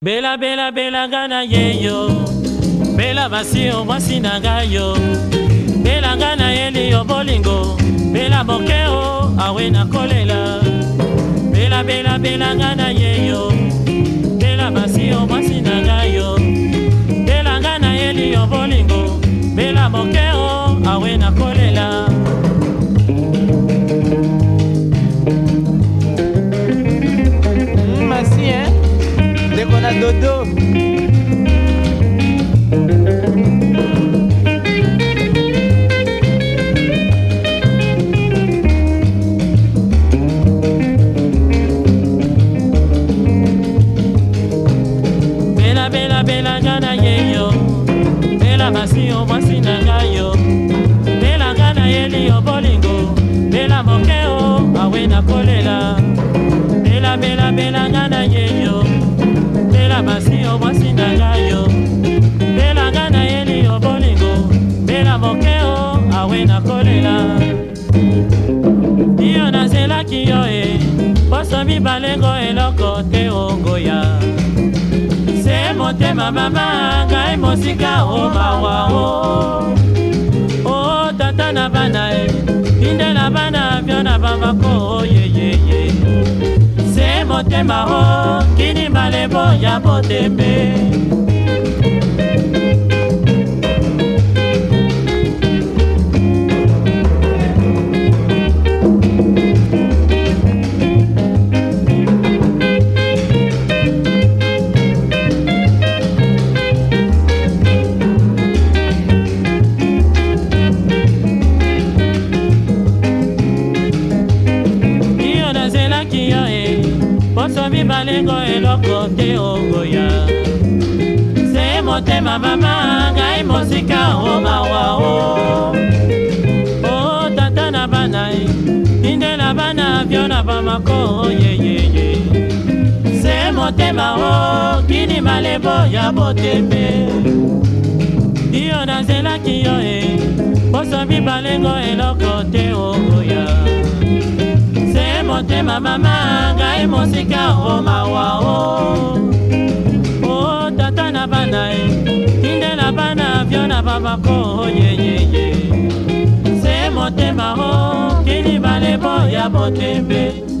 belabelabelanga na ye yo bela basio mwasi na ngai yo belanga na yeli yo bolingo bela mokeo awe nakolela belabelabelanga na ye yo bela basio mwasi na ngai yo belanga na yeli yo bolingo bela mokeo awe nakolela na dodo belanga na ye yo bela basi yo mwasi na ngai yo belanga na yeli yo bolingo bela moke o awe nakolela bela bela belanga na ye na basi obwasi na ngai yo mbelanga nayeli yo bolingo mbela moke o awe nakolela iyo nazelaki yo e poso mibalengo eloko te ongoya se motema mama ngai mosika o mawa o motane maro oh, kini malebo ya botembe Yeah. biso mibalengo eloko te ogoya oh, se motema mama ngai mosika omawao oh, o oh. tata na banai tindela bana vyo na bamako yeyeye se motema o kini malebo ya botembe dio nazelaki yo e eh. poso mibalengo eloko te ogoya motema mama ngai mosika omawa oh o oh. o oh, tata na bana ye tindela bana vyo na baba po oyeyeye se motema o kini balebo ya botembe